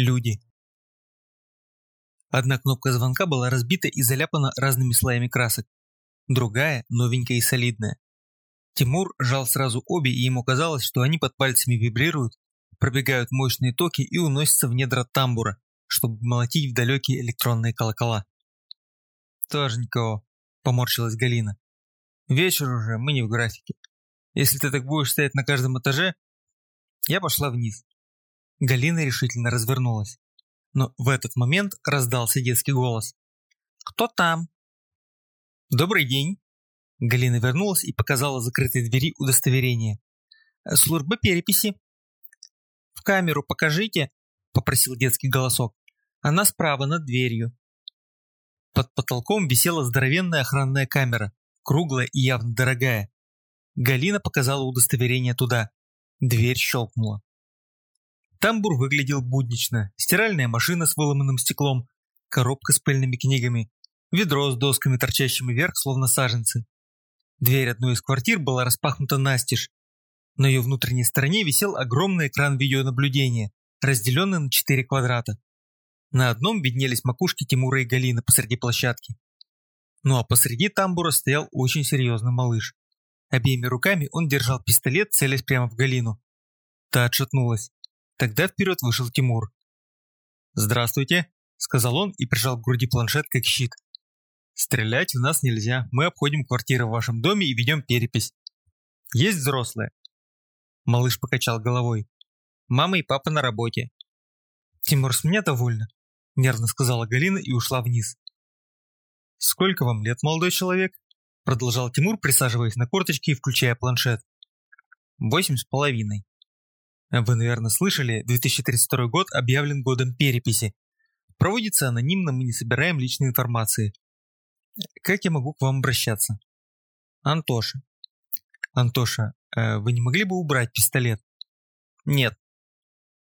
люди. Одна кнопка звонка была разбита и заляпана разными слоями красок. Другая, новенькая и солидная. Тимур жал сразу обе, и ему казалось, что они под пальцами вибрируют, пробегают мощные токи и уносятся в недра тамбура, чтобы молотить в далекие электронные колокола. «Тоже никого», — поморщилась Галина. «Вечер уже, мы не в графике. Если ты так будешь стоять на каждом этаже...» Я пошла вниз. Галина решительно развернулась. Но в этот момент раздался детский голос. «Кто там?» «Добрый день!» Галина вернулась и показала закрытой двери удостоверение. «Служба переписи». «В камеру покажите», — попросил детский голосок. «Она справа, над дверью». Под потолком висела здоровенная охранная камера, круглая и явно дорогая. Галина показала удостоверение туда. Дверь щелкнула. Тамбур выглядел буднично. Стиральная машина с выломанным стеклом, коробка с пыльными книгами, ведро с досками, торчащими вверх, словно саженцы. Дверь одной из квартир была распахнута настежь. На ее внутренней стороне висел огромный экран видеонаблюдения, разделенный на четыре квадрата. На одном виднелись макушки Тимура и Галины посреди площадки. Ну а посреди тамбура стоял очень серьезный малыш. Обеими руками он держал пистолет, целясь прямо в Галину. Та отшатнулась. Тогда вперед вышел Тимур. «Здравствуйте», — сказал он и прижал к груди планшет как щит. «Стрелять в нас нельзя. Мы обходим квартиры в вашем доме и ведем перепись. Есть взрослые?» Малыш покачал головой. «Мама и папа на работе». «Тимур, с меня довольно», — нервно сказала Галина и ушла вниз. «Сколько вам лет, молодой человек?» Продолжал Тимур, присаживаясь на корточки и включая планшет. «Восемь с половиной». Вы, наверное, слышали, 2032 год объявлен годом переписи. Проводится анонимно, мы не собираем личной информации. Как я могу к вам обращаться? Антоша. Антоша, э, вы не могли бы убрать пистолет? Нет.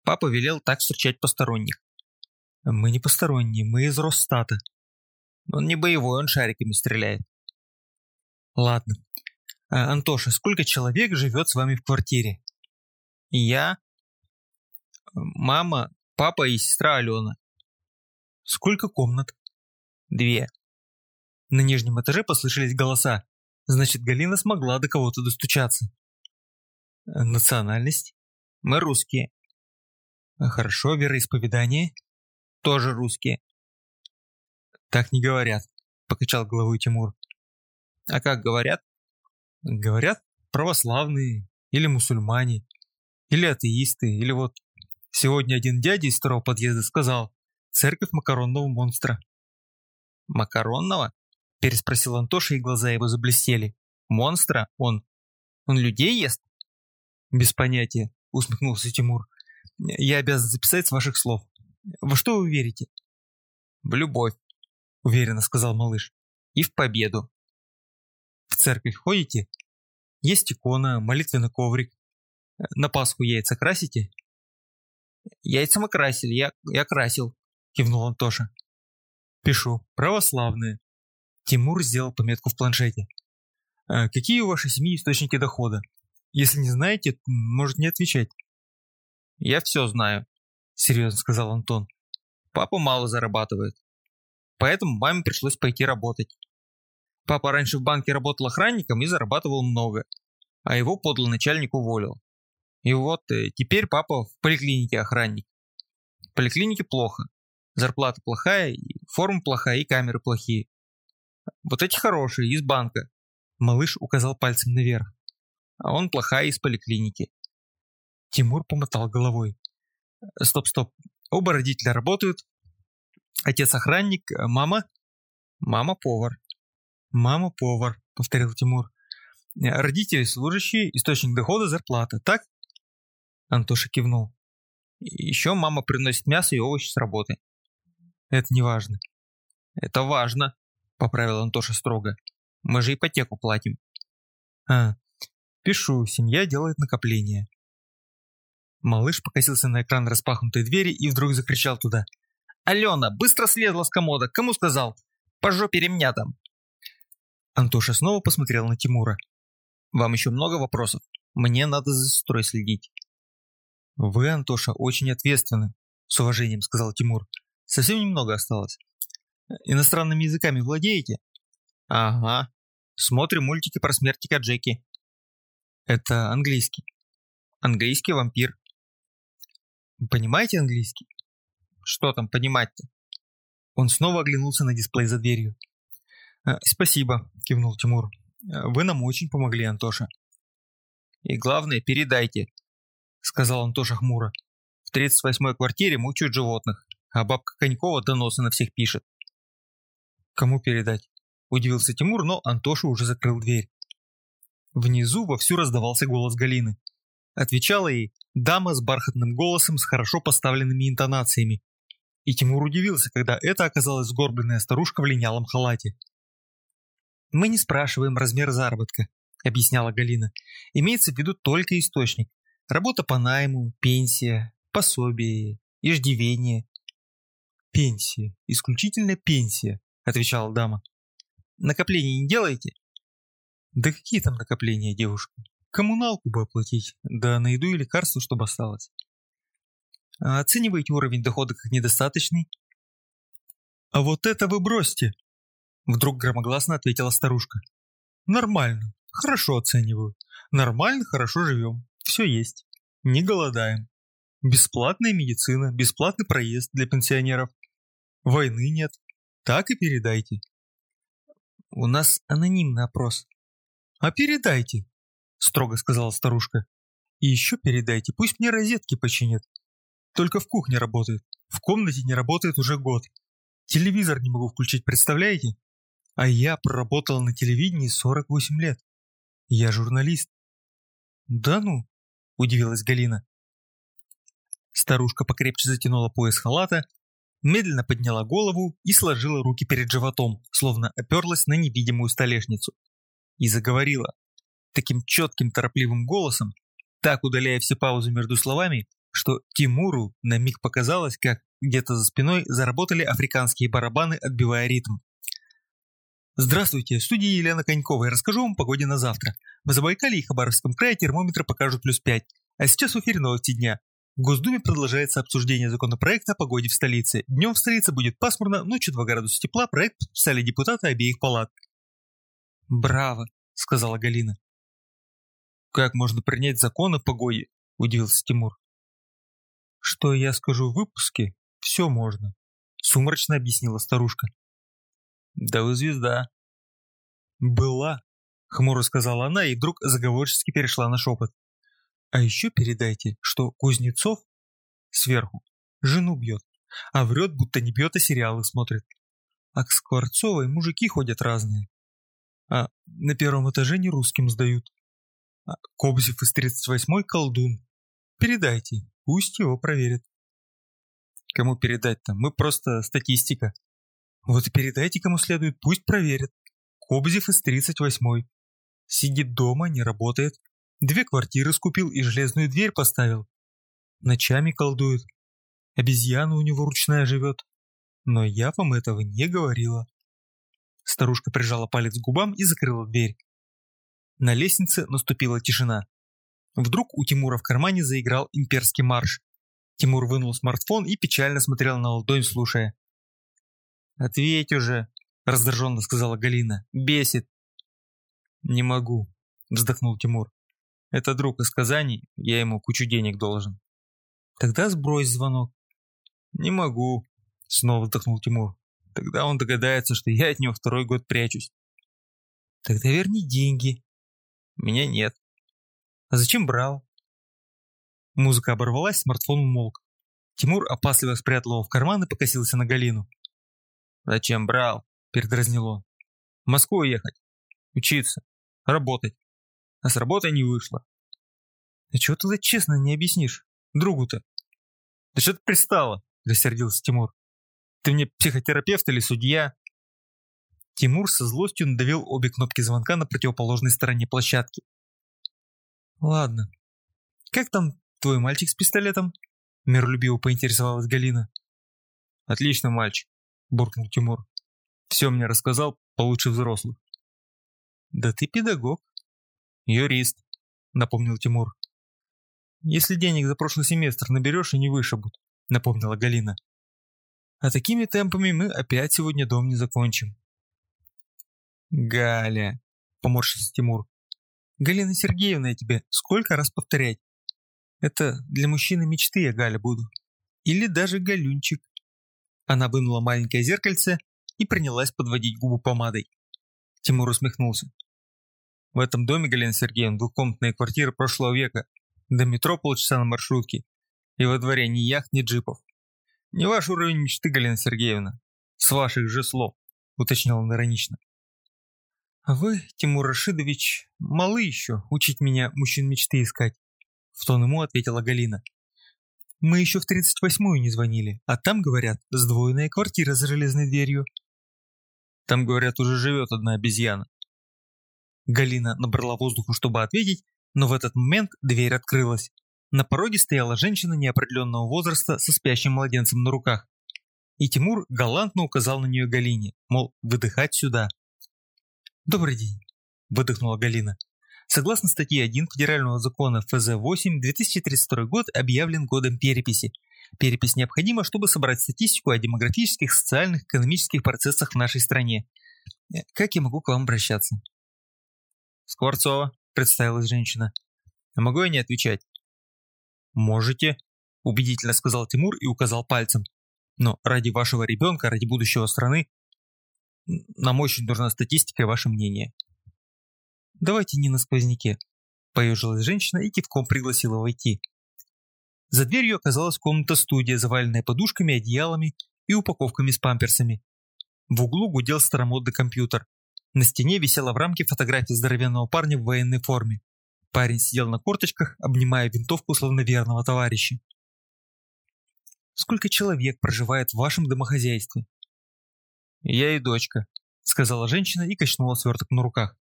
Папа велел так встречать посторонних. Мы не посторонние, мы из Росстата. Он не боевой, он шариками стреляет. Ладно. А, Антоша, сколько человек живет с вами в квартире? Я, мама, папа и сестра Алена. Сколько комнат? Две. На нижнем этаже послышались голоса. Значит, Галина смогла до кого-то достучаться. Национальность? Мы русские. Хорошо, вероисповедание? Тоже русские. Так не говорят, покачал головой Тимур. А как говорят? Говорят, православные или мусульмане, или атеисты, или вот сегодня один дядя из второго подъезда сказал «Церковь макаронного монстра». «Макаронного?» – переспросил Антоша, и глаза его заблестели. «Монстра? Он... он людей ест?» «Без понятия», – усмехнулся Тимур. «Я обязан записать с ваших слов. Во что вы верите?» «В любовь», – уверенно сказал малыш. «И в победу». В церковь ходите? Есть икона, молитвенный коврик. На Пасху яйца красите? Яйца мы красили, я, я красил, кивнул Антоша. Пишу, православные. Тимур сделал пометку в планшете. А какие у вашей семьи источники дохода? Если не знаете, может не отвечать. Я все знаю, серьезно сказал Антон. Папа мало зарабатывает. Поэтому маме пришлось пойти работать. Папа раньше в банке работал охранником и зарабатывал много, а его подлый начальник уволил. И вот э, теперь папа в поликлинике охранник. В поликлинике плохо. Зарплата плохая, форма плохая, и камеры плохие. Вот эти хорошие, из банка. Малыш указал пальцем наверх. А он плохая из поликлиники. Тимур помотал головой. Стоп, стоп. Оба родителя работают. Отец охранник, мама... Мама повар. «Мама повар», — повторил Тимур. «Родители служащие, источник дохода, зарплата, так?» Антоша кивнул. «Еще мама приносит мясо и овощи с работы». «Это не важно». «Это важно», — поправил Антоша строго. «Мы же ипотеку платим». «А, пишу, семья делает накопление». Малыш покосился на экран распахнутой двери и вдруг закричал туда. «Алена, быстро слезла с комода! Кому сказал? По жопе ремня там!» Антоша снова посмотрел на Тимура. «Вам еще много вопросов? Мне надо за сестрой следить». «Вы, Антоша, очень ответственны», — с уважением сказал Тимур. Совсем немного осталось. Иностранными языками владеете? Ага. Смотрим мультики про смертика Джеки. Это английский. Английский вампир. Понимаете английский? Что там понимать-то? Он снова оглянулся на дисплей за дверью. «Э, «Спасибо», – кивнул Тимур. «Э, «Вы нам очень помогли, Антоша». «И главное, передайте», – сказал Антоша хмуро. «В 38-й квартире мучают животных, а бабка Конькова доносы на всех пишет». «Кому передать?» – удивился Тимур, но Антоша уже закрыл дверь. Внизу вовсю раздавался голос Галины. Отвечала ей дама с бархатным голосом с хорошо поставленными интонациями. И Тимур удивился, когда это оказалась сгорбленная старушка в линялом халате. «Мы не спрашиваем размер заработка», — объясняла Галина. «Имеется в виду только источник. Работа по найму, пенсия, пособие, иждивение». «Пенсия, исключительно пенсия», — отвечала дама. «Накопления не делаете?» «Да какие там накопления, девушка? Коммуналку бы оплатить, да на еду и лекарства, чтобы осталось». А оцениваете уровень дохода как недостаточный?» «А вот это вы бросьте!» Вдруг громогласно ответила старушка. «Нормально, хорошо оцениваю. Нормально, хорошо живем. Все есть. Не голодаем. Бесплатная медицина, бесплатный проезд для пенсионеров. Войны нет. Так и передайте». «У нас анонимный опрос». «А передайте», — строго сказала старушка. «И еще передайте, пусть мне розетки починят. Только в кухне работает. В комнате не работает уже год. Телевизор не могу включить, представляете? А я проработал на телевидении 48 лет. Я журналист. Да ну, удивилась Галина. Старушка покрепче затянула пояс халата, медленно подняла голову и сложила руки перед животом, словно оперлась на невидимую столешницу. И заговорила. Таким четким торопливым голосом, так удаляя все паузы между словами, что Тимуру на миг показалось, как где-то за спиной заработали африканские барабаны, отбивая ритм. Здравствуйте, в студии Елена Конькова. Я расскажу вам о погоде на завтра. В Забайкалье и Хабаровском крае термометры покажут плюс 5. А сейчас в эфире новости дня. В Госдуме продолжается обсуждение законопроекта о погоде в столице. Днем в столице будет пасмурно, ночью 2 градуса тепла. Проект подписали депутаты обеих палат. «Браво», — сказала Галина. «Как можно принять закон о погоде?» – удивился Тимур. «Что я скажу в выпуске, все можно», — сумрачно объяснила старушка. «Да вы звезда». «Была», — хмуро сказала она и вдруг заговорчески перешла на шепот. «А еще передайте, что Кузнецов сверху жену бьет, а врет, будто не бьет, а сериалы смотрит. А к Скворцовой мужики ходят разные. А на первом этаже не русским сдают. А Кобзев из 38-й колдун. Передайте, Пусть его проверят. Кому передать-то? Мы просто статистика. Вот передайте кому следует, пусть проверят. Кобзев из 38-й. Сидит дома, не работает. Две квартиры скупил и железную дверь поставил. Ночами колдует. Обезьяна у него ручная живет. Но я вам этого не говорила. Старушка прижала палец к губам и закрыла дверь. На лестнице наступила тишина. Вдруг у Тимура в кармане заиграл имперский марш. Тимур вынул смартфон и печально смотрел на ладонь, слушая. «Ответь уже», – раздраженно сказала Галина. «Бесит». «Не могу», – вздохнул Тимур. «Это друг из Казани, я ему кучу денег должен». «Тогда сбрось звонок». «Не могу», – снова вздохнул Тимур. «Тогда он догадается, что я от него второй год прячусь». «Тогда верни деньги». «Меня нет». А зачем брал? Музыка оборвалась, смартфон умолк. Тимур опасливо спрятал его в карман и покосился на Галину. «Зачем брал?» – передразнил он. «В Москву ехать. Учиться. Работать. А с работы не вышло». «Да чего ты честно не объяснишь? Другу-то?» «Да что ты пристала?» – рассердился Тимур. «Ты мне психотерапевт или судья?» Тимур со злостью надавил обе кнопки звонка на противоположной стороне площадки. Ладно. Как там твой мальчик с пистолетом? Миролюбиво поинтересовалась Галина. Отлично, мальчик, буркнул Тимур. Все мне рассказал получше взрослых. Да ты педагог. Юрист, напомнил Тимур. Если денег за прошлый семестр наберешь и не вышибут, напомнила Галина. А такими темпами мы опять сегодня дом не закончим. Галя, поморщился Тимур. Галина Сергеевна, я тебе сколько раз повторять? Это для мужчины мечты я Галя буду. Или даже Галюнчик. Она вынула маленькое зеркальце и принялась подводить губы помадой. Тимур усмехнулся. В этом доме, Галина Сергеевна, двухкомнатная квартира прошлого века. До метро полчаса на маршрутке. И во дворе ни яхт, ни джипов. Не ваш уровень мечты, Галина Сергеевна. С ваших же слов, уточнил он иронично. А вы, Тимур Рашидович, малы еще учить меня мужчин мечты искать. В тон ему ответила Галина. Мы еще в 38-ю не звонили, а там, говорят, сдвоенная квартира за железной дверью. Там, говорят, уже живет одна обезьяна. Галина набрала воздуху, чтобы ответить, но в этот момент дверь открылась. На пороге стояла женщина неопределенного возраста со спящим младенцем на руках. И Тимур галантно указал на нее Галине, мол, выдыхать сюда. «Добрый день», – выдохнула Галина. Согласно статье 1 Федерального закона ФЗ-8, 2032 год объявлен годом переписи. Перепись необходима, чтобы собрать статистику о демографических, социальных, экономических процессах в нашей стране. Как я могу к вам обращаться? Скворцова, представилась женщина. А могу я не отвечать? Можете, убедительно сказал Тимур и указал пальцем. Но ради вашего ребенка, ради будущего страны, нам очень нужна статистика и ваше мнение. Давайте не на сквозняке. Поежилась женщина и кивком пригласила войти. За дверью оказалась комната-студия, заваленная подушками, одеялами и упаковками с памперсами. В углу гудел старомодный компьютер. На стене висела в рамке фотография здоровенного парня в военной форме. Парень сидел на корточках, обнимая винтовку словно верного товарища. «Сколько человек проживает в вашем домохозяйстве?» «Я и дочка», — сказала женщина и качнула сверток на руках.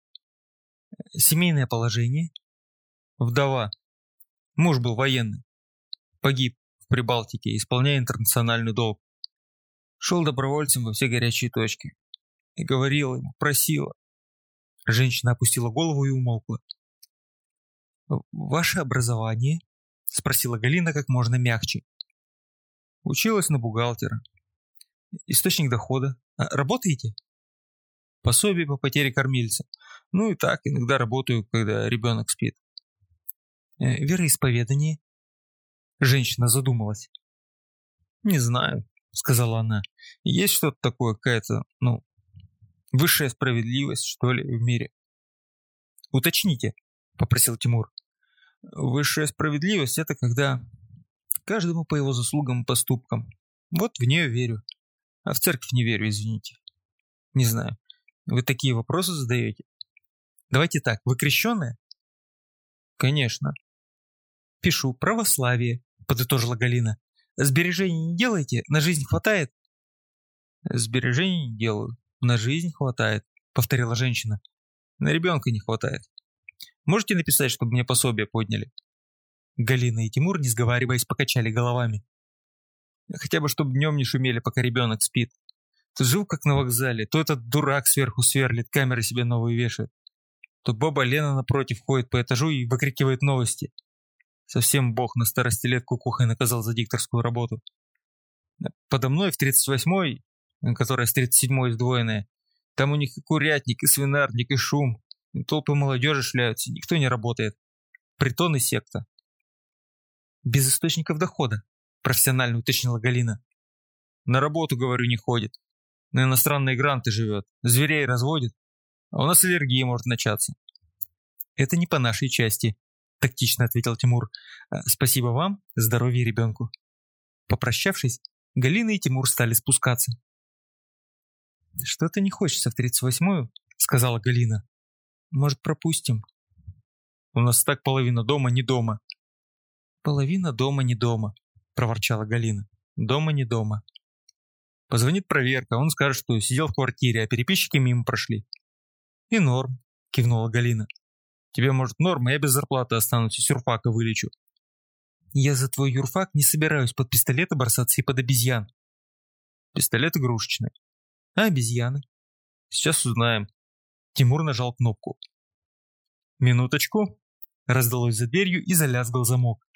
«Семейное положение?» «Вдова. Муж был военный. Погиб в Прибалтике, исполняя интернациональный долг. Шел добровольцем во все горячие точки. И говорила ему, просила. Женщина опустила голову и умолкла. «Ваше образование?» – спросила Галина как можно мягче. Училась на бухгалтера. Источник дохода. А, работаете? Пособие по потере кормильца. Ну и так, иногда работаю, когда ребенок спит. Э, вероисповедание? Женщина задумалась. Не знаю, сказала она. Есть что-то такое, какая-то, ну, высшая справедливость, что ли, в мире. Уточните, попросил Тимур. Высшая справедливость – это когда каждому по его заслугам и поступкам. Вот в нее верю. А в церковь не верю, извините. Не знаю. Вы такие вопросы задаете? Давайте так, вы крещеные? Конечно. Пишу православие, подытожила Галина. Сбережений не делаете? На жизнь хватает? Сбережений не делаю. На жизнь хватает, повторила женщина. На ребенка не хватает. Можете написать, чтобы мне пособие подняли?» Галина и Тимур, не сговариваясь, покачали головами. «Хотя бы, чтобы днем не шумели, пока ребенок спит. То жил как на вокзале, то этот дурак сверху сверлит, камеры себе новые вешает. То баба Лена напротив ходит по этажу и выкрикивает новости. Совсем бог на старости лет кукухой наказал за дикторскую работу. Подо мной в 38-й, которая с 37-й сдвоенная, там у них и курятник, и свинарник, и шум. Толпы молодежи шляются, никто не работает. Притон и секта. Без источников дохода, профессионально уточнила Галина. На работу, говорю, не ходит. На иностранные гранты живет. Зверей разводит. А у нас аллергия может начаться. Это не по нашей части, тактично ответил Тимур. «А, спасибо вам, здоровья ребенку. Попрощавшись, Галина и Тимур стали спускаться. «Что-то не хочется в 38-ю», — сказала Галина. Может, пропустим? У нас так половина дома не дома. Половина дома не дома, проворчала Галина. Дома не дома. Позвонит проверка, он скажет, что сидел в квартире, а переписчики мимо прошли. И норм, кивнула Галина. Тебе, может, норм, а я без зарплаты останусь и сюрфака вылечу. Я за твой юрфак не собираюсь под пистолеты бросаться и под обезьян. Пистолет игрушечный. А обезьяны? Сейчас узнаем. Тимур нажал кнопку. «Минуточку!» Раздалось за дверью и залязгал замок.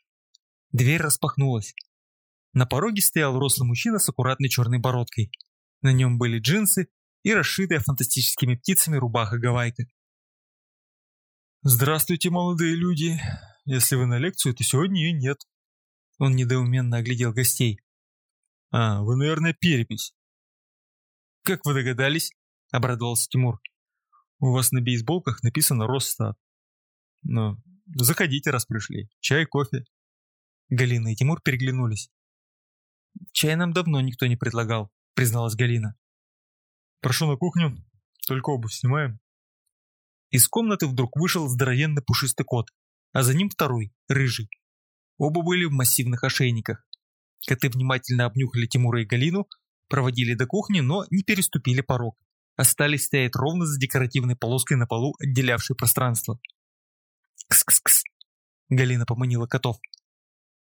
Дверь распахнулась. На пороге стоял рослый мужчина с аккуратной черной бородкой. На нем были джинсы и расшитая фантастическими птицами рубаха-гавайка. «Здравствуйте, молодые люди. Если вы на лекцию, то сегодня ее нет». Он недоуменно оглядел гостей. «А, вы, наверное, перепись». «Как вы догадались?» – обрадовался Тимур. «У вас на бейсболках написано Росстат». «Ну, заходите, раз пришли. Чай, кофе». Галина и Тимур переглянулись. «Чай нам давно никто не предлагал», — призналась Галина. «Прошу на кухню, только обувь снимаем». Из комнаты вдруг вышел здоровенный пушистый кот, а за ним второй, рыжий. Оба были в массивных ошейниках. Коты внимательно обнюхали Тимура и Галину, проводили до кухни, но не переступили порог. Остались стоять ровно за декоративной полоской на полу, отделявшей пространство. «Кс-кс-кс!» Галина поманила котов.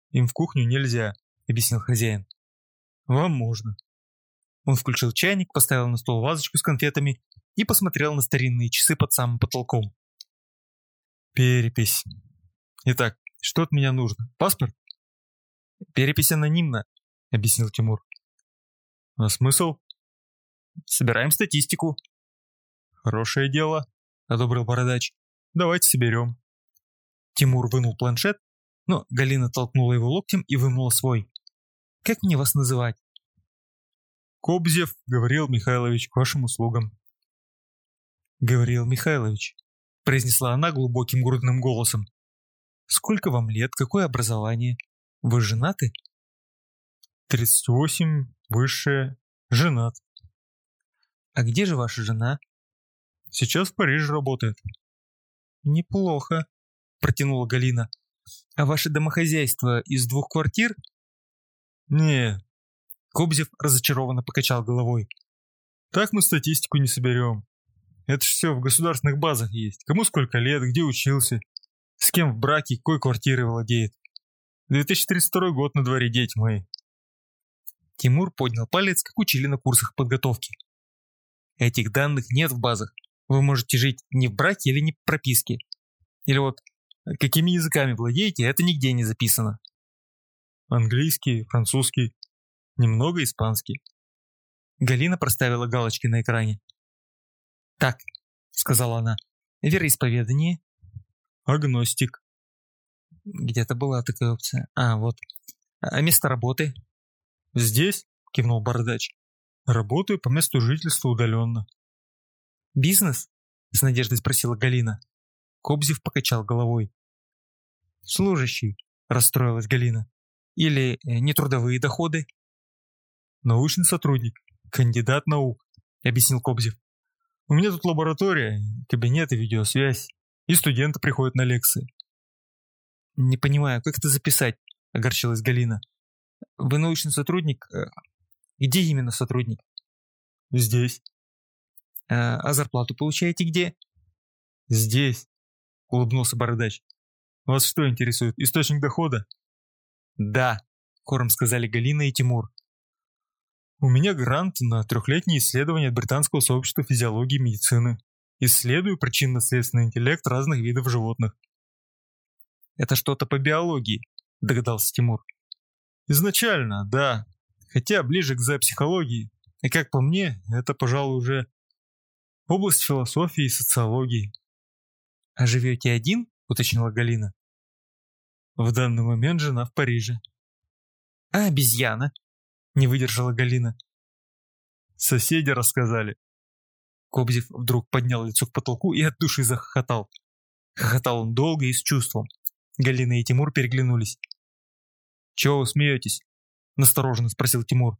«Им в кухню нельзя», — объяснил хозяин. «Вам можно». Он включил чайник, поставил на стол вазочку с конфетами и посмотрел на старинные часы под самым потолком. «Перепись. Итак, что от меня нужно? Паспорт?» «Перепись анонимна», — объяснил Тимур. «А смысл?» «Собираем статистику». «Хорошее дело», — одобрил Бородач. «Давайте соберем». Тимур вынул планшет, но Галина толкнула его локтем и вынула свой. Как мне вас называть?» «Кобзев Гавриил Михайлович к вашим услугам». «Гавриил Михайлович», — произнесла она глубоким грудным голосом. «Сколько вам лет? Какое образование? Вы женаты?» «Тридцать восемь, высшее, женат». «А где же ваша жена?» «Сейчас в Париже работает». «Неплохо», — протянула Галина. «А ваше домохозяйство из двух квартир?» «Не». Кобзев разочарованно покачал головой. «Так мы статистику не соберем. Это все в государственных базах есть. Кому сколько лет, где учился, с кем в браке, какой квартирой владеет. 2032 год на дворе, дети мои». Тимур поднял палец, как учили на курсах подготовки. Этих данных нет в базах. Вы можете жить не в браке или не в прописке. Или вот, какими языками владеете, это нигде не записано. Английский, французский, немного испанский. Галина проставила галочки на экране. «Так», — сказала она, — «вероисповедание». «Агностик». Где-то была такая опция. А, вот. А место работы? «Здесь?» — кивнул Бородач. «Работаю по месту жительства удаленно». «Бизнес?» — с надеждой спросила Галина. Кобзев покачал головой. «Служащий», — расстроилась Галина. Или э, нетрудовые доходы? Научный сотрудник, кандидат наук, объяснил Кобзев. У меня тут лаборатория, кабинет и видеосвязь. И студенты приходят на лекции. Не понимаю, как это записать, огорчилась Галина. Вы научный сотрудник? Э, где именно сотрудник? Здесь. А, а зарплату получаете где? Здесь, улыбнулся Бородач. Вас что интересует, источник дохода? «Да», — хором сказали Галина и Тимур. «У меня грант на трехлетнее исследование Британского сообщества физиологии и медицины. Исследую причинно-следственный интеллект разных видов животных». «Это что-то по биологии», — догадался Тимур. «Изначально, да. Хотя ближе к зоопсихологии. И как по мне, это, пожалуй, уже область философии и социологии». «А живете один?» — уточнила Галина. В данный момент жена в Париже. А обезьяна? Не выдержала Галина. Соседи рассказали. Кобзев вдруг поднял лицо к потолку и от души захохотал. Хохотал он долго и с чувством. Галина и Тимур переглянулись. «Чего вы смеетесь?» – настороженно спросил Тимур.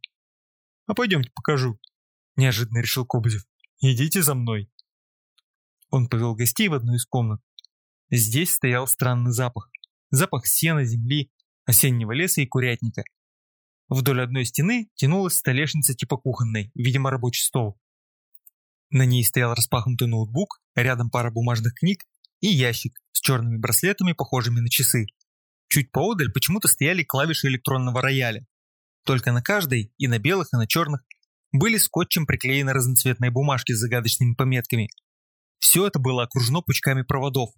«А пойдемте покажу», – неожиданно решил Кобзев. «Идите за мной». Он повел гостей в одну из комнат. Здесь стоял странный запах запах сена, земли, осеннего леса и курятника. Вдоль одной стены тянулась столешница типа кухонной, видимо рабочий стол. На ней стоял распахнутый ноутбук, рядом пара бумажных книг и ящик с черными браслетами, похожими на часы. Чуть поодаль почему-то стояли клавиши электронного рояля. Только на каждой, и на белых, и на черных, были скотчем приклеены разноцветные бумажки с загадочными пометками. Все это было окружено пучками проводов,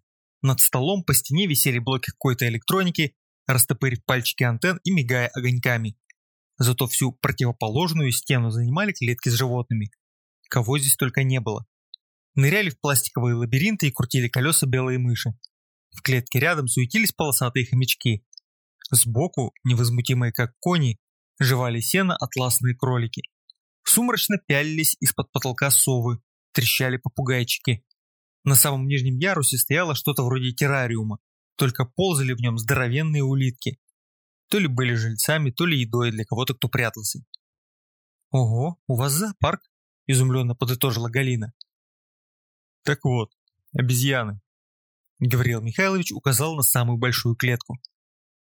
над столом по стене висели блоки какой-то электроники, растопырив пальчики антенн и мигая огоньками. Зато всю противоположную стену занимали клетки с животными. Кого здесь только не было. Ныряли в пластиковые лабиринты и крутили колеса белые мыши. В клетке рядом суетились полосатые хомячки. Сбоку, невозмутимые как кони, жевали сено атласные кролики. Сумрачно пялились из-под потолка совы, трещали попугайчики. На самом нижнем ярусе стояло что-то вроде террариума, только ползали в нем здоровенные улитки. То ли были жильцами, то ли едой для кого-то, кто прятался. «Ого, у вас зоопарк?» – изумленно подытожила Галина. «Так вот, обезьяны», – Гавриил Михайлович указал на самую большую клетку.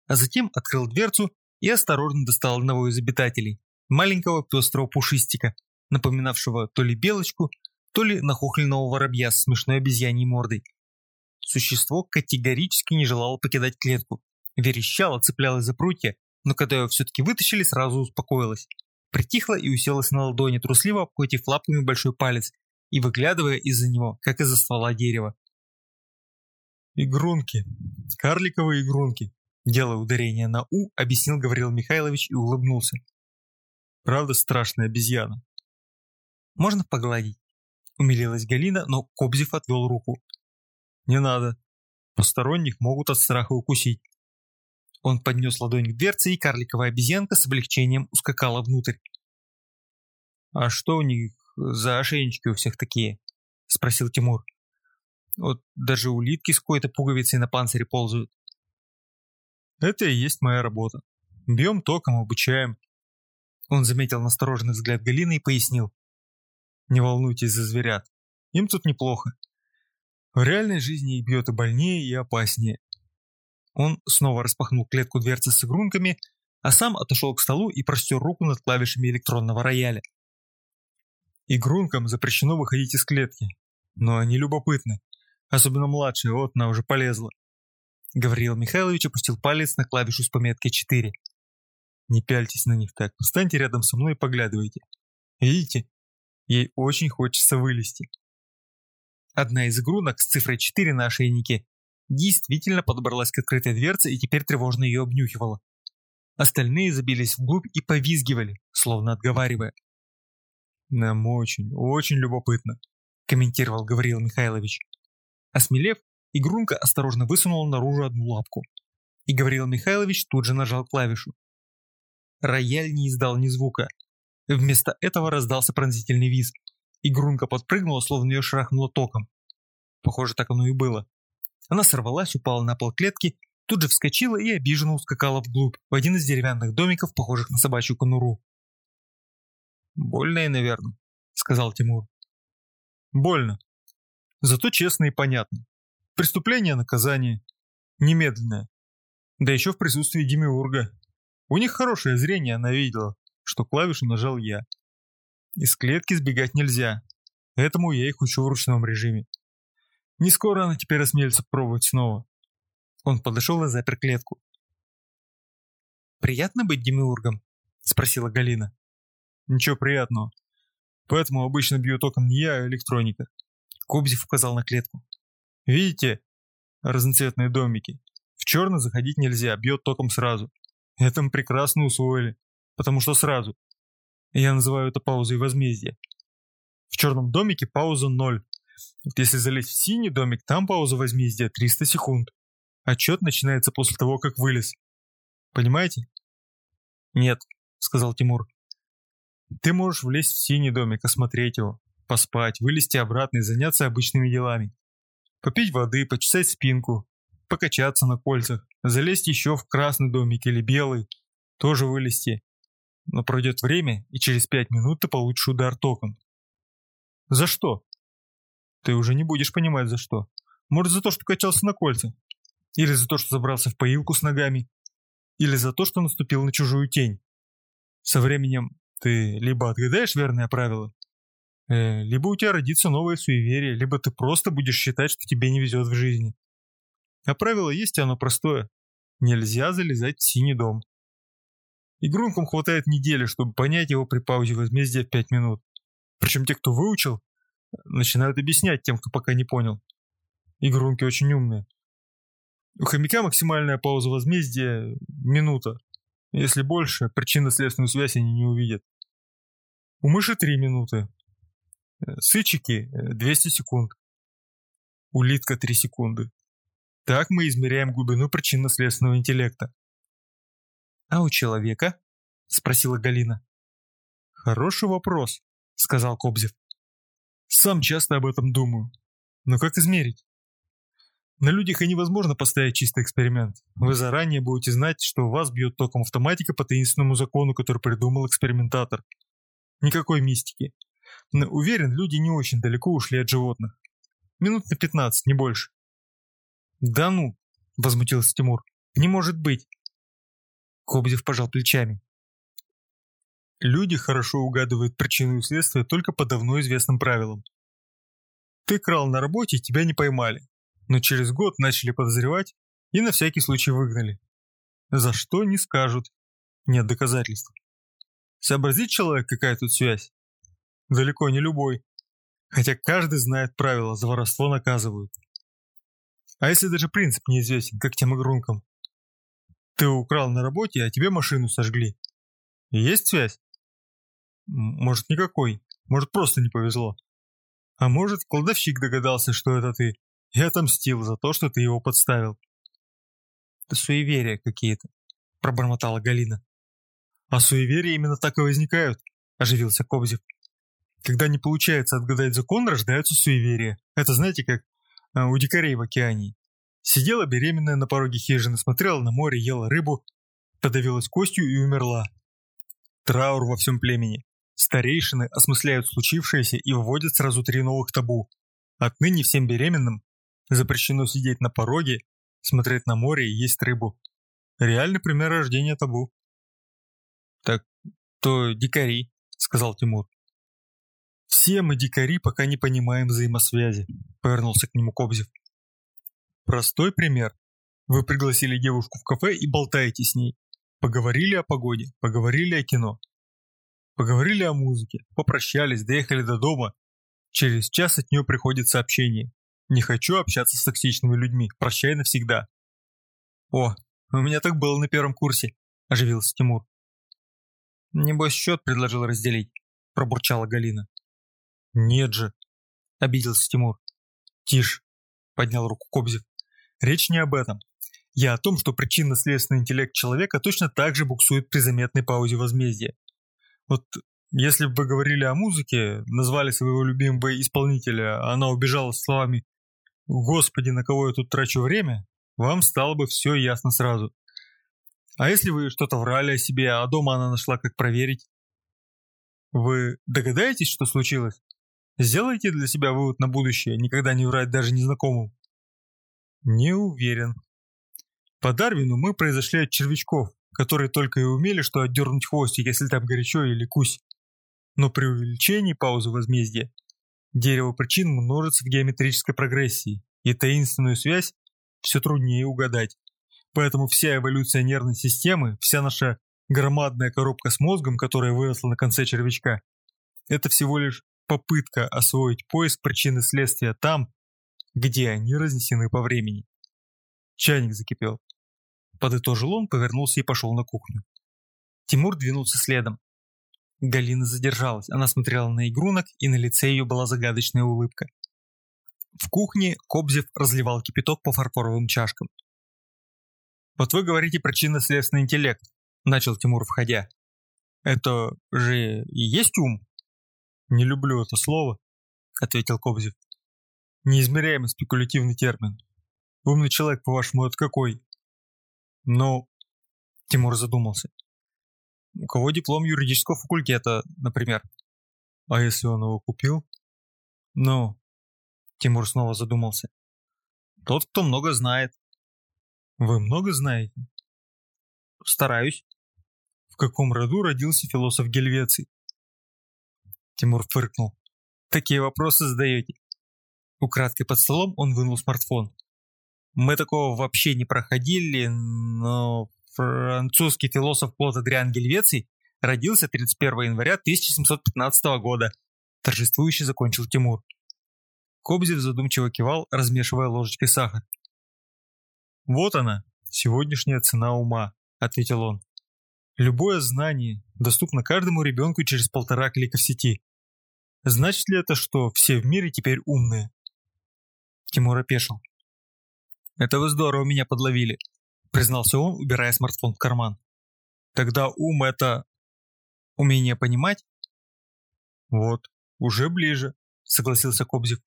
А затем открыл дверцу и осторожно достал одного из обитателей, маленького пестрого пушистика, напоминавшего то ли белочку, то ли нахохленного воробья с смешной обезьяньей мордой. Существо категорически не желало покидать клетку. Верещало, цеплялось за прутья, но когда его все-таки вытащили, сразу успокоилось. Притихло и уселось на ладони, трусливо обхватив лапами большой палец и выглядывая из-за него, как из-за ствола дерева. «Игрунки. Карликовые игрунки», делая ударение на «у», объяснил Гаврил Михайлович и улыбнулся. «Правда страшная обезьяна». «Можно погладить?» Умилилась Галина, но Кобзев отвел руку. «Не надо. Посторонних могут от страха укусить». Он поднес ладонь к дверце, и карликовая обезьянка с облегчением ускакала внутрь. «А что у них за ошейнички у всех такие?» – спросил Тимур. «Вот даже улитки с какой-то пуговицей на панцире ползают». «Это и есть моя работа. Бьем током, обучаем». Он заметил настороженный взгляд Галины и пояснил. Не волнуйтесь за зверят. Им тут неплохо. В реальной жизни их бьет и больнее, и опаснее. Он снова распахнул клетку дверцы с игрунками, а сам отошел к столу и простер руку над клавишами электронного рояля. Игрункам запрещено выходить из клетки, но они любопытны. Особенно младшая, вот она уже полезла. Гавриил Михайлович опустил палец на клавишу с пометкой 4. Не пяльтесь на них так, встаньте рядом со мной и поглядывайте. Видите, Ей очень хочется вылезти. Одна из игрунок с цифрой 4 на ошейнике действительно подобралась к открытой дверце и теперь тревожно ее обнюхивала. Остальные забились вглубь и повизгивали, словно отговаривая. «Нам очень, очень любопытно», – комментировал Гавриил Михайлович. Осмелев, игрунка осторожно высунула наружу одну лапку. И Гавриил Михайлович тут же нажал клавишу. Рояль не издал ни звука, Вместо этого раздался пронзительный визг, и Грунка подпрыгнула, словно ее шарахнуло током. Похоже, так оно и было. Она сорвалась, упала на пол клетки, тут же вскочила и обиженно ускакала вглубь, в один из деревянных домиков, похожих на собачью конуру. «Больно, наверное», — сказал Тимур. «Больно. Зато честно и понятно. Преступление, наказание. Немедленное. Да еще в присутствии Демиурга. У них хорошее зрение, она видела что клавишу нажал я. Из клетки сбегать нельзя, поэтому я их учу в ручном режиме. Не скоро она теперь осмелится пробовать снова. Он подошел и запер клетку. «Приятно быть демиургом?» – спросила Галина. «Ничего приятного. Поэтому обычно бью током не я, а электроника». Кобзев указал на клетку. «Видите? Разноцветные домики. В черный заходить нельзя, бьет током сразу. Это мы прекрасно усвоили потому что сразу. Я называю это паузой возмездия. В черном домике пауза ноль. Вот если залезть в синий домик, там пауза возмездия 300 секунд. Отчет начинается после того, как вылез. Понимаете? Нет, сказал Тимур. Ты можешь влезть в синий домик, осмотреть его, поспать, вылезти обратно и заняться обычными делами. Попить воды, почесать спинку, покачаться на кольцах, залезть еще в красный домик или белый, тоже вылезти, но пройдет время, и через пять минут ты получишь удар током. За что? Ты уже не будешь понимать за что. Может за то, что качался на кольцах. Или за то, что забрался в поилку с ногами. Или за то, что наступил на чужую тень. Со временем ты либо отгадаешь верное правило, э, либо у тебя родится новое суеверие, либо ты просто будешь считать, что тебе не везет в жизни. А правило есть, и оно простое. Нельзя залезать в синий дом. Игрункам хватает недели, чтобы понять его при паузе возмездия в 5 минут. Причем те, кто выучил, начинают объяснять тем, кто пока не понял. Игрунки очень умные. У хомяка максимальная пауза возмездия – минута. Если больше, причинно-следственную связь они не увидят. У мыши 3 минуты. Сычики 200 секунд. Улитка 3 секунды. Так мы измеряем глубину причинно-следственного интеллекта. «А у человека?» – спросила Галина. «Хороший вопрос», – сказал Кобзев. «Сам часто об этом думаю. Но как измерить? На людях и невозможно поставить чистый эксперимент. Вы заранее будете знать, что вас бьет током автоматика по таинственному закону, который придумал экспериментатор. Никакой мистики. Но уверен, люди не очень далеко ушли от животных. Минут на 15, не больше. «Да ну!» – возмутился Тимур. «Не может быть!» Кобзев пожал плечами. Люди хорошо угадывают причину и следствие только по давно известным правилам. Ты крал на работе, тебя не поймали, но через год начали подозревать и на всякий случай выгнали. За что не скажут. Нет доказательств. Сообразит человек, какая тут связь? Далеко не любой. Хотя каждый знает правила, за воровство наказывают. А если даже принцип неизвестен, как тем игрункам? Ты украл на работе, а тебе машину сожгли. Есть связь? Может, никакой. Может, просто не повезло. А может, кладовщик догадался, что это ты, и отомстил за то, что ты его подставил. Это суеверия какие-то, пробормотала Галина. А суеверия именно так и возникают, оживился Кобзев. Когда не получается отгадать закон, рождаются суеверия. Это знаете, как а, у дикарей в океане. Сидела беременная на пороге хижины, смотрела на море, ела рыбу, подавилась костью и умерла. Траур во всем племени. Старейшины осмысляют случившееся и вводят сразу три новых табу. Отныне всем беременным запрещено сидеть на пороге, смотреть на море и есть рыбу. Реальный пример рождения табу. «Так то дикари», — сказал Тимур. «Все мы дикари, пока не понимаем взаимосвязи», — повернулся к нему Кобзев. «Простой пример. Вы пригласили девушку в кафе и болтаете с ней. Поговорили о погоде, поговорили о кино. Поговорили о музыке, попрощались, доехали до дома. Через час от нее приходит сообщение. Не хочу общаться с токсичными людьми, прощай навсегда. О, у меня так было на первом курсе, оживился Тимур. Небось счет предложил разделить, пробурчала Галина. Нет же, обиделся Тимур. Тише, поднял руку Кобзев. Речь не об этом. Я о том, что причинно-следственный интеллект человека точно так же буксует при заметной паузе возмездия. Вот если бы говорили о музыке, назвали своего любимого исполнителя, а она убежала словами «Господи, на кого я тут трачу время», вам стало бы все ясно сразу. А если вы что-то врали о себе, а дома она нашла, как проверить? Вы догадаетесь, что случилось? Сделайте для себя вывод на будущее, никогда не врать даже незнакомым. Не уверен. По Дарвину мы произошли от червячков, которые только и умели, что отдернуть хвостик, если там горячо или кусь. Но при увеличении паузы возмездия дерево причин множится в геометрической прогрессии, и таинственную связь все труднее угадать. Поэтому вся эволюция нервной системы, вся наша громадная коробка с мозгом, которая выросла на конце червячка, это всего лишь попытка освоить поиск причины следствия там, где они разнесены по времени. Чайник закипел. Подытожил он, повернулся и пошел на кухню. Тимур двинулся следом. Галина задержалась. Она смотрела на игрунок, и на лице ее была загадочная улыбка. В кухне Кобзев разливал кипяток по фарфоровым чашкам. «Вот вы говорите причинно-следственный интеллект», — начал Тимур, входя. «Это же и есть ум?» «Не люблю это слово», — ответил Кобзев. «Неизмеряемый спекулятивный термин. Умный человек, по-вашему, это какой?» Но Тимур задумался. У кого диплом юридического факультета, например? А если он его купил? Ну, Тимур снова задумался. Тот, кто много знает. Вы много знаете? Стараюсь. В каком роду родился философ Гельвеций? Тимур фыркнул. Такие вопросы задаете. Украдкой под столом он вынул смартфон. Мы такого вообще не проходили, но французский философ Клод Адриан Гельвеций родился 31 января 1715 года. Торжествующе закончил Тимур. Кобзев задумчиво кивал, размешивая ложечкой сахар. «Вот она, сегодняшняя цена ума», — ответил он. Любое знание доступно каждому ребенку через полтора клика в сети. Значит ли это, что все в мире теперь умные? Тимур опешил. «Это вы здорово меня подловили», — признался он, убирая смартфон в карман. «Тогда ум — это... умение понимать?» «Вот, уже ближе», — согласился Кобзев.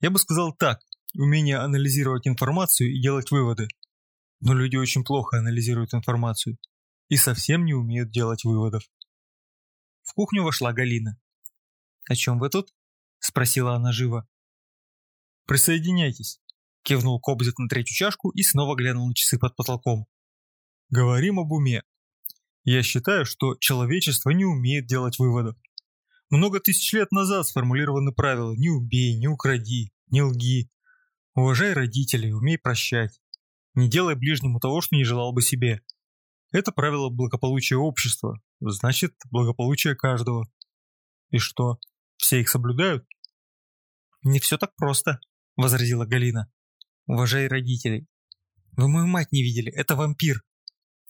«Я бы сказал так, умение анализировать информацию и делать выводы. Но люди очень плохо анализируют информацию и совсем не умеют делать выводов». В кухню вошла Галина. «О чем вы тут?» — спросила она живо. «Присоединяйтесь», — кивнул Кобзев на третью чашку и снова глянул на часы под потолком. «Говорим об уме. Я считаю, что человечество не умеет делать выводов. Много тысяч лет назад сформулированы правила «не убей, не укради, не лги». Уважай родителей, умей прощать. Не делай ближнему того, что не желал бы себе. Это правило благополучия общества, значит, благополучие каждого. И что, все их соблюдают? Не все так просто, возразила Галина. Уважай родителей. Вы мою мать не видели, это вампир.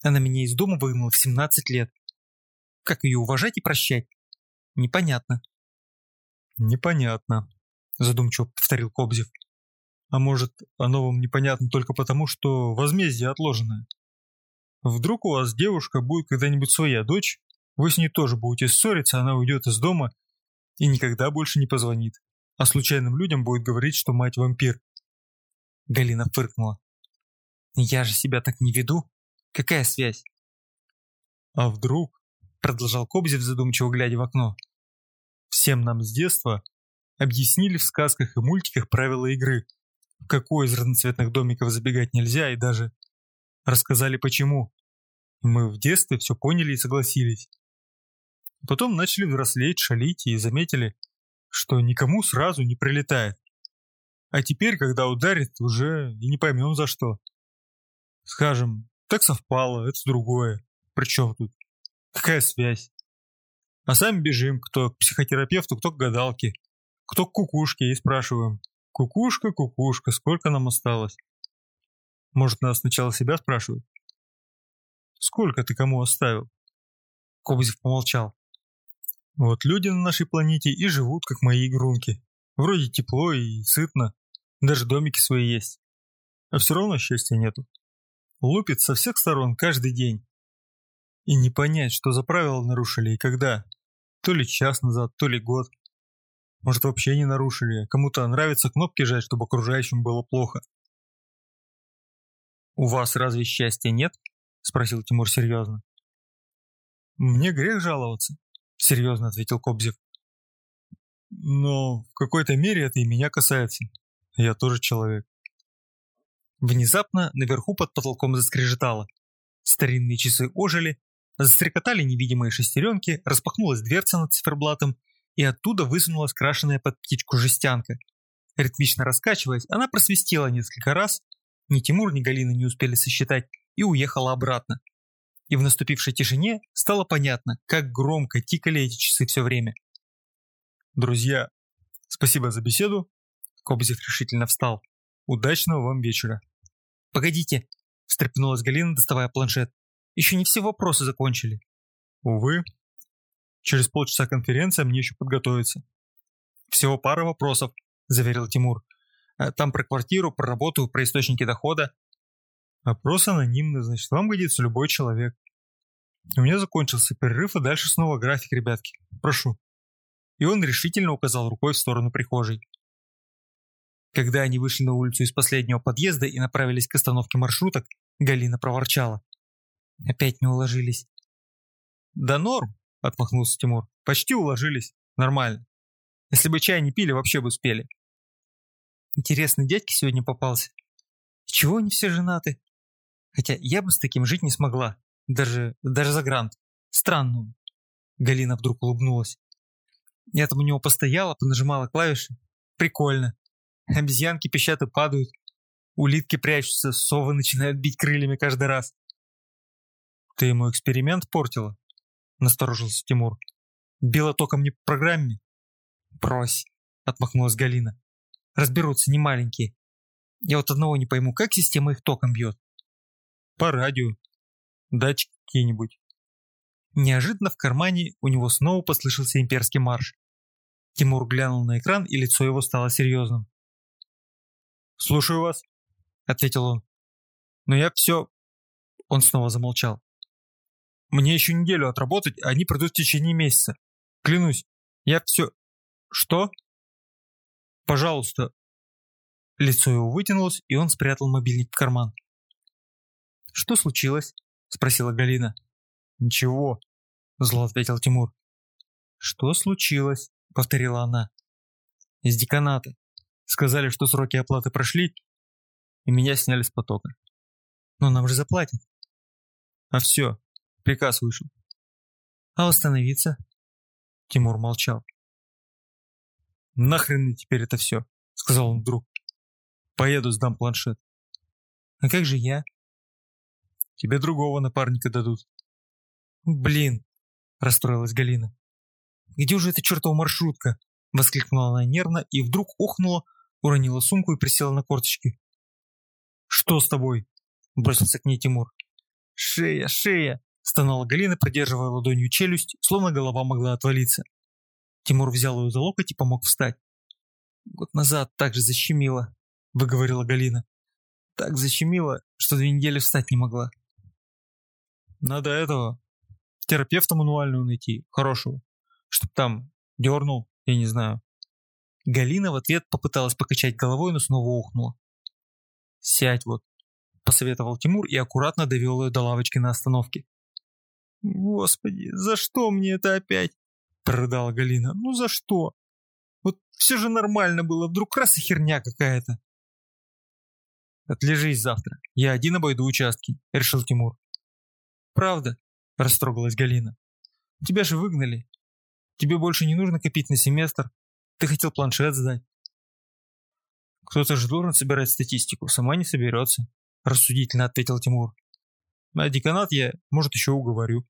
Она меня из дома выгнала в 17 лет. Как ее уважать и прощать? Непонятно. Непонятно, задумчиво повторил Кобзев. А может, оно вам непонятно только потому, что возмездие отложенное? Вдруг у вас девушка будет когда-нибудь своя дочь, вы с ней тоже будете ссориться, она уйдет из дома и никогда больше не позвонит. А случайным людям будет говорить, что мать вампир. Галина фыркнула. Я же себя так не веду. Какая связь? А вдруг, продолжал Кобзев, задумчиво глядя в окно, всем нам с детства объяснили в сказках и мультиках правила игры, в какой из разноцветных домиков забегать нельзя и даже рассказали почему. Мы в детстве все поняли и согласились. Потом начали взрослеть, шалить и заметили, что никому сразу не прилетает. А теперь, когда ударит, уже и не поймем за что. Скажем, так совпало, это другое. Причем тут? Какая связь? А сами бежим, кто к психотерапевту, кто к гадалке, кто к кукушке, и спрашиваем. Кукушка, кукушка, сколько нам осталось? Может, нас сначала себя спрашивают? Сколько ты кому оставил? Кобзев помолчал. Вот люди на нашей планете и живут, как мои игрунки. Вроде тепло и сытно, даже домики свои есть. А все равно счастья нету. Лупит со всех сторон каждый день. И не понять, что за правила нарушили и когда. То ли час назад, то ли год. Может, вообще не нарушили, а кому-то нравится кнопки жать, чтобы окружающим было плохо. «У вас разве счастья нет?» – спросил Тимур серьезно. «Мне грех жаловаться серьезно ответил Кобзев. Но в какой-то мере это и меня касается. Я тоже человек. Внезапно наверху под потолком заскрежетало. Старинные часы ожили, застрекотали невидимые шестеренки, распахнулась дверца над циферблатом, и оттуда высунулась крашеная под птичку жестянка. Ритмично раскачиваясь, она просвистела несколько раз, ни Тимур, ни Галина не успели сосчитать, и уехала обратно и в наступившей тишине стало понятно, как громко тикали эти часы все время. «Друзья, спасибо за беседу», — Кобзев решительно встал. «Удачного вам вечера». «Погодите», — встрепенулась Галина, доставая планшет. «Еще не все вопросы закончили». «Увы. Через полчаса конференция, мне еще подготовиться». «Всего пара вопросов», — заверил Тимур. «Э, «Там про квартиру, про работу, про источники дохода». Опрос анонимный, значит, вам годится любой человек. У меня закончился перерыв, и дальше снова график, ребятки. Прошу. И он решительно указал рукой в сторону прихожей. Когда они вышли на улицу из последнего подъезда и направились к остановке маршруток, Галина проворчала. Опять не уложились. Да норм, отмахнулся Тимур. Почти уложились. Нормально. Если бы чай не пили, вообще бы успели. Интересный дядька сегодня попался. Чего они все женаты? Хотя я бы с таким жить не смогла. Даже, даже за грант. Странно. Галина вдруг улыбнулась. Я там у него постояла, понажимала клавиши. Прикольно. Обезьянки пищат и падают. Улитки прячутся, совы начинают бить крыльями каждый раз. «Ты ему эксперимент портила?» — насторожился Тимур. «Била током не по программе?» «Брось», — отмахнулась Галина. «Разберутся, не маленькие. Я вот одного не пойму, как система их током бьет. По радио. Датчики какие-нибудь. Неожиданно в кармане у него снова послышался имперский марш. Тимур глянул на экран, и лицо его стало серьезным. «Слушаю вас», — ответил он. «Но я все...» Он снова замолчал. «Мне еще неделю отработать, а они придут в течение месяца. Клянусь, я все...» «Что?» «Пожалуйста». Лицо его вытянулось, и он спрятал мобильник в карман. «Что случилось?» — спросила Галина. «Ничего», — зло ответил Тимур. «Что случилось?» — повторила она. «Из деканата. Сказали, что сроки оплаты прошли, и меня сняли с потока. Но нам же заплатят». «А все, приказ вышел». «А восстановиться?» Тимур молчал. «Нахрен мне теперь это все?» — сказал он вдруг. «Поеду, сдам планшет». «А как же я?» «Тебе другого напарника дадут». «Блин!» – расстроилась Галина. «Где уже эта чертова маршрутка?» – воскликнула она нервно и вдруг охнула, уронила сумку и присела на корточки. «Что с тобой?» – бросился к ней Тимур. «Шея, шея!» – стонала Галина, придерживая ладонью челюсть, словно голова могла отвалиться. Тимур взял ее за локоть и помог встать. «Год назад так же защемило», – выговорила Галина. «Так защемило, что две недели встать не могла». «Надо этого, терапевта мануальную найти, хорошего, чтоб там дернул, я не знаю. Галина в ответ попыталась покачать головой, но снова ухнула. «Сядь вот», — посоветовал Тимур и аккуратно довел ее до лавочки на остановке. «Господи, за что мне это опять?» — прорыдала Галина. «Ну за что? Вот все же нормально было, вдруг раз и херня какая-то». «Отлежись завтра, я один обойду участки», — решил Тимур. «Правда?» – растрогалась Галина. «Тебя же выгнали. Тебе больше не нужно копить на семестр. Ты хотел планшет сдать». «Кто-то же должен собирать статистику, сама не соберется», – рассудительно ответил Тимур. «А деканат я, может, еще уговорю».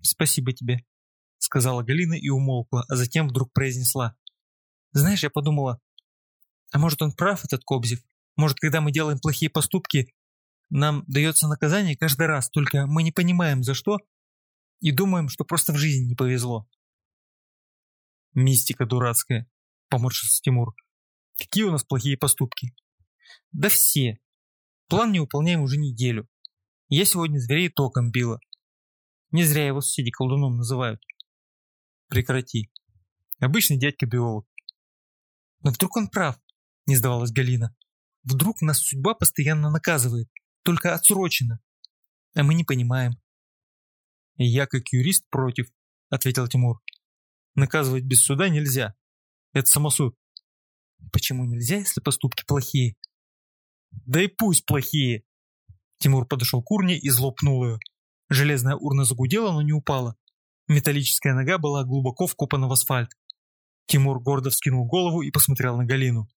«Спасибо тебе», – сказала Галина и умолкла, а затем вдруг произнесла. «Знаешь, я подумала, а может он прав, этот Кобзев? Может, когда мы делаем плохие поступки, нам дается наказание каждый раз, только мы не понимаем за что и думаем, что просто в жизни не повезло. Мистика дурацкая, поморщился Тимур. Какие у нас плохие поступки? Да все. План не выполняем уже неделю. Я сегодня зверей током била. Не зря его соседи колдуном называют. Прекрати. Обычный дядька-биолог. Но вдруг он прав, не сдавалась Галина. Вдруг нас судьба постоянно наказывает только отсрочено. А мы не понимаем. Я как юрист против, ответил Тимур. Наказывать без суда нельзя. Это самосуд. Почему нельзя, если поступки плохие? Да и пусть плохие. Тимур подошел к урне и злопнул ее. Железная урна загудела, но не упала. Металлическая нога была глубоко вкопана в асфальт. Тимур гордо вскинул голову и посмотрел на Галину.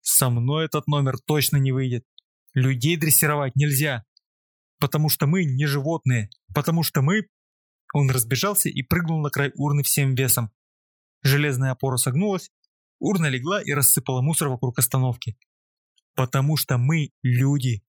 «Со мной этот номер точно не выйдет. Людей дрессировать нельзя, потому что мы не животные, потому что мы...» Он разбежался и прыгнул на край урны всем весом. Железная опора согнулась, урна легла и рассыпала мусор вокруг остановки. «Потому что мы люди»,